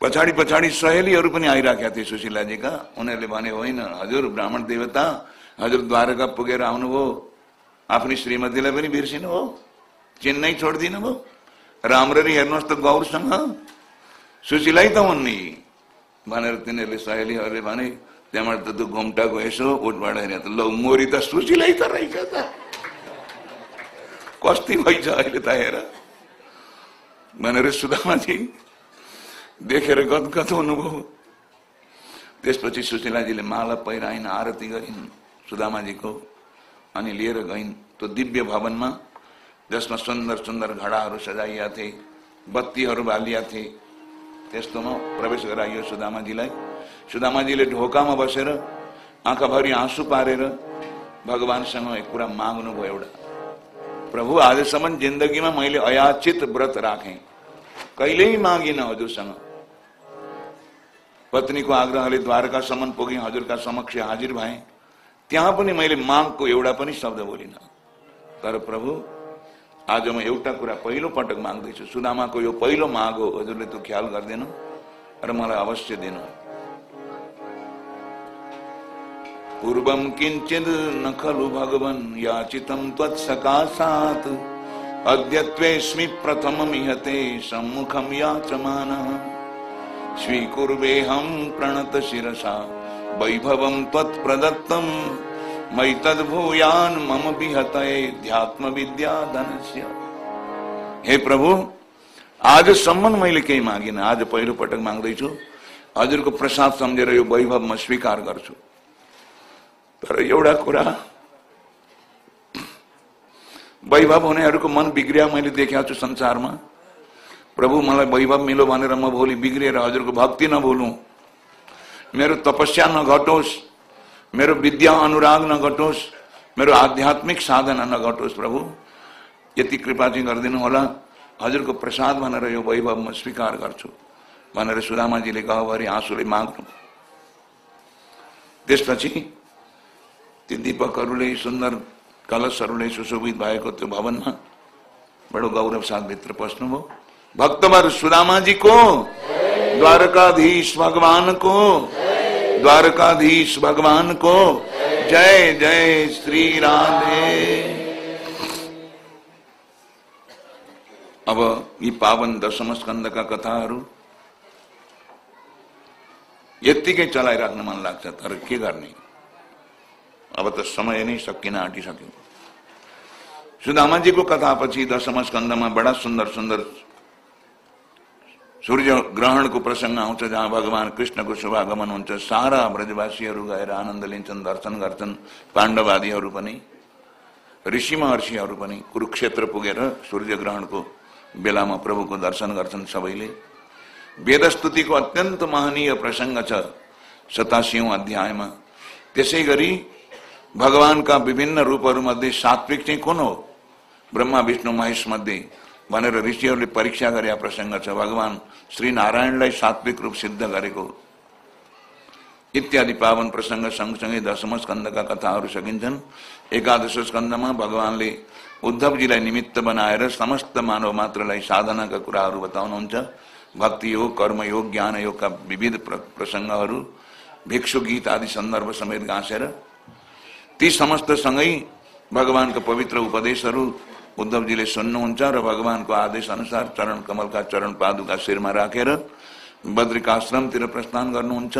पछाडि पछाडि सहेलीहरू पनि आइराखेका थिए सुशीलाजीका उनीहरूले भने होइन हजुर ब्राह्मण देवता हजुर द्वारका पुगेर आउनुभयो। आफ्नै श्रीमतीलाई पनि बिर्सिनु हो चिन्नै छोडिदिनु भयो राम्ररी हेर्नुहोस् त गौरसँग। सुशीलै त हुन् नि। भनेर तिनीहरूले सहेलीहरूले भने त्यहाँबाट त त्यो घुम्टाको यसो उठबाट त लौ मोरी त सुशीलै त रहेछ त। कस्ती भइछ अहिले त हेर। भनेर सुदामाजी देखेर गदगद हुनुभयो त्यसपछि सुशीलाजीले माला पहिराइन् आरती गरिन् सुदामाजीको अनि लिएर गइन्। त्यो दिव्य भवनमा जसमा सुन्दर सुन्दर घडाहरू सजाइया थिए बत्तीहरू बालिया थिए। त्यस्तोमा प्रवेश गराइयो सुदामाजीलाई। सुदामाजीले ढोकामा बसेर आँखाभरि आँसु पारेर भगवान्सँग एक कुरा माग्नुभयो एउटा। प्रभु आजसम्म जिन्दगीमा मैले अयाचित व्रत राखेँ। कहिल्यै मागिनँ हजुरसँग। पत्नीको आग्रहले द्वारकासम्म पुगेँ हजुरका समक्ष हाजिर भएँ। त्यहाँ पनि मैले मागको एउटा पनि शब्द बोलिन। तर प्रभु आज म एउटा कुरा पहिलो पटक माग्दैछु। सुदामाको यो पहिलो माग हो हजुरले त्यो ख्याल गरिदिनु र मलाई अवश्य दिनु। पूर्वम किंचित न खलु भगवन् याचितम त्वत्सकाशात् अद्यत्वेस्मि प्रथमम इहते सम्मुखम याचमानः। स्वीकुर्वेहम प्रणत शिरसा वैभवम त्वत्प्रदत्तम मयि तद्भूयान मम विहतये ध्यात्म विद्या धनस्य। हे प्रभु आजसम्म मैले केही मागिन आज पहिलो पटक माग्दैछु। हजुरको प्रसाद सम्झेर यो वैभव म स्वीकार गर्छु। तर एउटा कुरा वैभव हुनेहरूको मन बिग्रिया मैले देखेको छु संसारमा। प्रभु मलाई वैभव मिलो भनेर म भोलि बिग्रिएर हजुरको भक्ति नभुलौँ। मेरो तपस्या नघटोस्। मेरो विद्या अनुराग नघटोस्। मेरो आध्यात्मिक साधना नघटोस् प्रभु। यति कृपा चाहिँ गरिदिनु होला। हजुरको प्रसाद भनेर यो वैभव म स्वीकार गर्छु। भनेर सुदामाजीले गहभरि आँसुले माग्नु। त्यसपछि ती दीपकहरूले सुन्दर कलशहरूले सुशोभित भएको त्यो भवनमा बडो गौरव साथ भित्र पस्नुभयो जी को, द्वारकाधीश भगवान को, द्वारकाधीश भगवान को, जय जय श्री राधे। अब ये पावन दशम स्कन्दका कथाहरू यत्तिकै चलाइराख्न मन लाग्छ तर के अब त समय नै सकिन आटी आँटिसक्यो सुदामाजीको कथापछि दशम स्कन्दमा बडा सुन्दर सुन्दर सूर्य ग्रहणको प्रसङ्ग आउँछ जहाँ भगवान कृष्णको शुभागमन हुन्छ सारा ब्रजवासीहरू गएर आनन्द लिन्छन् दर्शन गर्छन् पाण्डवादीहरू पनि ऋषि महर्षिहरू पनि कुरुक्षेत्र पुगेर सूर्य ग्रहणको बेलामा प्रभुको दर्शन गर्छन् सबैले वेदस्तुतिको अत्यन्त महनीय प्रसङ्ग छ सतासियौँ अध्यायमा त्यसै गरी भगवानका विभिन्न रूपहरूमध्ये सात्विक चाहिँ कुन हो ब्रह्मा विष्णु महेश मध्ये भनेर ऋषिहरूले परीक्षा गरे प्रसङ्ग छ भगवान श्री नारायणलाई सात्विक रूप सिद्ध गरेको इत्यादि पावन प्रसङ्ग सँगसँगै दशम स्कन्दका कथाहरू सकिन्छन्। एकादश स्कन्दमा भगवानले उद्धवजीलाई निमित्त बनाएर समस्त मानव मात्रलाई साधनाका कुराहरू बताउनुहुन्छ। भक्ति योग कर्मयोग ज्ञान योगका विविध प्रसङ्गहरू भिक्षु गीत आदि सन्दर्भ समेत गाँसेर ती समस्त सँगै भगवानका पवित्र उपदेशहरू उद्धवजीले सुन्नुहुन्छ र भगवानको आदेश अनुसार चरण कमलका चरण पादुका शिरमा राखेर बद्रिकाश्रमतिर प्रस्थान गर्नुहुन्छ।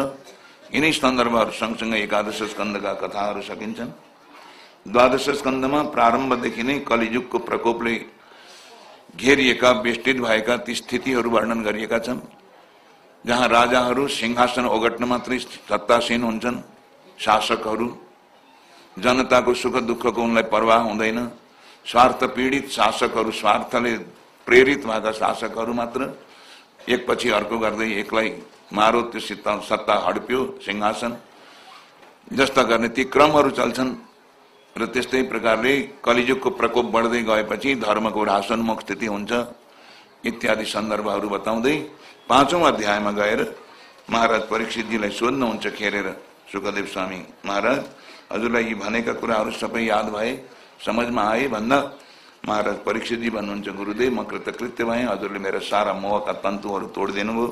यिनै सन्दर्भहरू सँगसँगै एकादश स्कन्दका कथाहरू सकिन्छन्। द्वादश स्कन्दमा प्रारम्भदेखि नै कलिजुगको प्रकोपले घेरिएका विष्टित भएका ती स्थितिहरू वर्णन गरिएका छन्, जहाँ राजाहरू सिंहासन ओगट्न मात्रै सत्तासीन हुन्छन्, शासकहरू, जनताको सुख दुःखको उनलाई प्रवाह हुँदैन स्वार्थ पीडित शासकहरू स्वार्थले प्रेरित भएका शासकहरू मात्र एकपछि अर्को गर्दै एकलाई मारो त्यो सत्ता सत्ता हडप्यो सिंहासन। जस्ता गर्ने ती क्रमहरू चल्छन् र त्यस्तै प्रकारले कलिजुगको प्रकोप बढ्दै गएपछि धर्मको ह्रासोन्मुख स्थिति हुन्छ। इत्यादि सन्दर्भहरू बताउँदै पाँचौँ अध्यायमा गएर महाराज परीक्षितजीलाई सोध्नुहुन्छ खेरेर सुखदेव स्वामी महाराज हजुरलाई यी भनेका कुराहरू सबै याद भए समझमा आए भन्दा महाराज परीक्षितजी भन्नुहुन्छ गुरुदेव म कृतकृत्य भएँ। हजुरले मेरो सारा मोहका तन्तुहरू तोडिदिनु भयो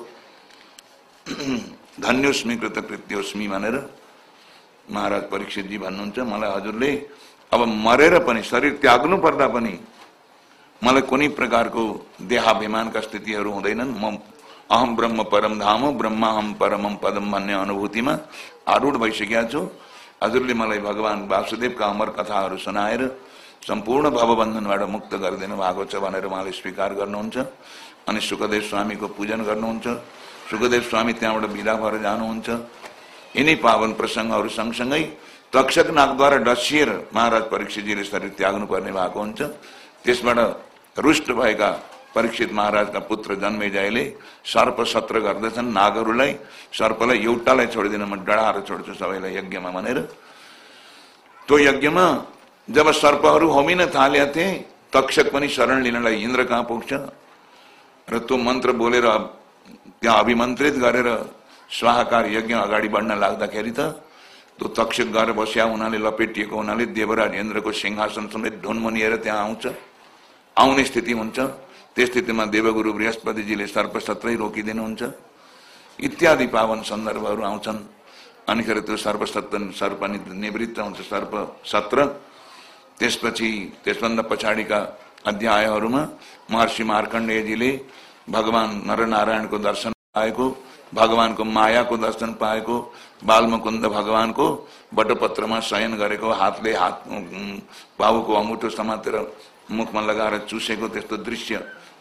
धन्योस्मी कृतकृत्योस्मी भनेर महाराज परीक्षितजी भन्नुहुन्छ मलाई हजुरले अब मरेर पनि शरीर त्याग्नु पर्दा पनि मलाई कुनै प्रकारको देहाभिमानका स्थितिहरू हुँदैनन्। म अहम ब्रह्म परम धाम ब्रह्म अहम परम पदम भन्ने अनुभूतिमा आरूढ भइसकेका छु। हजुरले मलाई भगवान् वासुदेवका अमर कथाहरू सुनाएर सम्पूर्ण भवबन्धनबाट मुक्त गरिदिनु भएको छ भनेर उहाँले स्वीकार गर्नुहुन्छ। अनि सुखदेव स्वामीको पूजन गर्नुहुन्छ। सुखदेव स्वामी त्यहाँबाट विदा भएर जानुहुन्छ। यिनै पावन प्रसङ्गहरू सँगसँगै तक्षक नागद्वारा डसिएर महाराज परीक्षितजीले शरीर त्याग्नु पर्ने भएको हुन्छ। त्यसबाट रुष्ट भएका परीक्षित महाराजका पुत्र जन्मेजयले सर्प सत्र गर्दछन् नागहरूलाई सर्पलाई एउटालाई छोडिदिन म डढाएर छोड्छु सबैलाई यज्ञमा भनेर। त्यो यज्ञमा जब सर्पहरू होमिन थाले थिए तक्षक पनि शरण लिनलाई इन्द्र कहाँ पुग्छ? र त्यो मन्त्र बोलेर त्यहाँ अभिमन्त्रित गरेर स्वाहाकार यज्ञ अगाडि बढ्न लाग्दाखेरि त त्यो तक्षक गएर बस्या हुनाले लपेटिएको हुनाले देवराज इन्द्रको सिंहासन समेत ढुनमुनिएर त्यहाँ आउँछ। आउने स्थिति हुन्छ। त्यस स्थितिमा देवगुरु बृहस्पतिजीले सर्पसत्रै रोकिदिनुहुन्छ। इत्यादि पावन सन्दर्भहरू आउँछन्। अनिखेर त्यो सर्पसत्र सर्प निवृत्त हुन्छ सर्प सत्र। त्यसपछि, त्यसभन्दा पछाडिका अध्यायहरूमा महर्षि मार्कण्डेयजीले भगवान नरनारायणको दर्शन पाएको, भगवानको मायाको दर्शन पाएको, बालमुकुन्द भगवानको बटपत्रमा शयन गरेको, हातले हात बाबुको अङ्गुठो समातेर मुखमा लगाएर चुसेको त्यस्तो दृश्य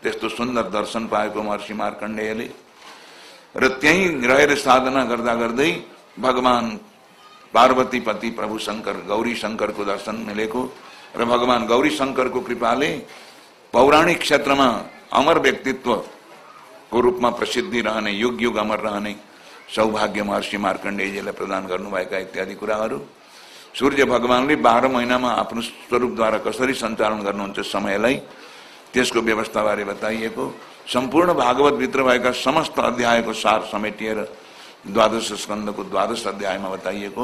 त्यस्तो सुन्दर दर्शन पाएको महर्षि मार्कण्डेयले र त्यहीँ रहेर साधना गर्दा गर्दै भगवान पार्वती पति प्रभु शङ्कर गौरी शङ्करको दर्शन मिलेको र भगवान गौरी शङ्करको कृपाले पौराणिक क्षेत्रमा अमर व्यक्तित्वको रूपमा प्रसिद्धि रहने, युग युग अमर रहने, सौभाग्य महर्षि मार्कण्डेयजीलाई प्रदान गर्नुभएका इत्यादि कुराहरू। सूर्य भगवानले बाह्र महिनामा आफ्नो स्वरूपद्वारा कसरी सञ्चालन गर्नुहुन्छ समयलाई त्यसको व्यवस्थाबारे बताइएको सम्पूर्ण भागवतभित्र भएका समस्त अध्यायको सार समेटिएर द्वादश स्कन्दको द्वादश अध्यायमा बताइएको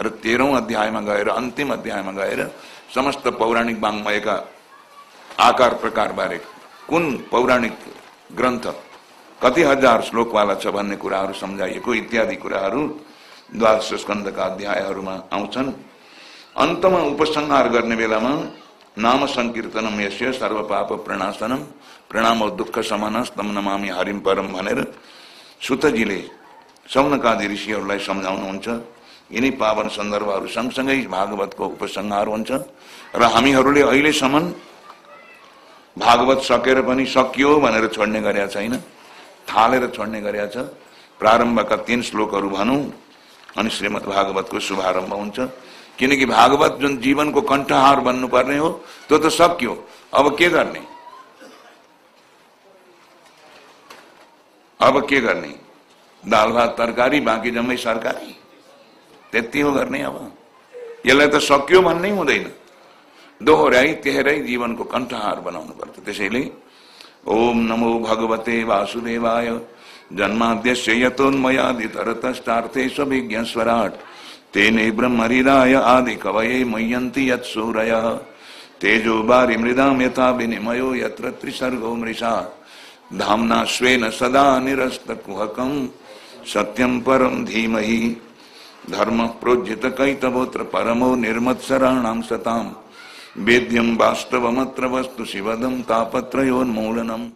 र तेह्रौँ अध्यायमा गएर अन्तिम अध्यायमा गएर समस्त पौराणिक वाङ्मयका आकार प्रकार बारे कुन पौराणिक ग्रन्थ कति हजार श्लोकवाला छ भन्ने कुराहरू सम्झाइएको इत्यादि कुराहरू द्वादश स्कन्दका अध्यायहरूमा आउँछन्। अन्तमा उपसंहार गर्ने बेलामा नाम संकीर्तनम यस्य सर्व पाप प्रणाशनम प्रणाम दुःख समन तम नमामि हरिम परम भनेर सुतजीले सौनकादि ऋषिहरूलाई सम्झाउनुहुन्छ। यिनै पावन सन्दर्भहरू सँगसँगै भागवतको उपसंहार हुन्छ। र हामीहरूले अहिलेसम्म भागवत सकेर पनि सकियो भनेर छोड्ने गरेका छैन। थालेर छोड्ने गरेका छ। प्रारम्भका तीन श्लोकहरू भनौँ अनि श्रीमद् भागवतको शुभारम्भ हुन्छ। किनकि भागवत जुन जीवनको कण्ठहार बन्नुपर्ने हो त्यो त सकियो अब के गर्ने अब के गर्ने दाल भात तरकारी, बाँकी जम्मै सरकारी। त्यति हो गर्ने अब। यसलाई त सक्यो भन्नै हुँदैन दोहोऱ्याइ तेह्रै जीवनको कण्ठहार बनाउनु पर्छ त्यसैले ओम नमो भगवते वासुदेवाय। जन्माद्यस्य यतोन्मयादितरतष्टार्थे स्वभिज्ञ स्वराट तेने ब्रह्महृदाय आदि कवये मय्यन्ति यत्सूरयः तेजो बारि मृदाम यथा विनिमयो यत्र त्रिसर्गो मृषा। धाम्ना स्वेन सदा निरस्तकुहकम् सत्यम परम धीमहि। धर्म प्रोज्जित कैतवोत्र परमो निर्मत्सराणाम सताम वेद्यम वास्तवमत्र वस्तु शिवदम तापत्रयोन्मूलनम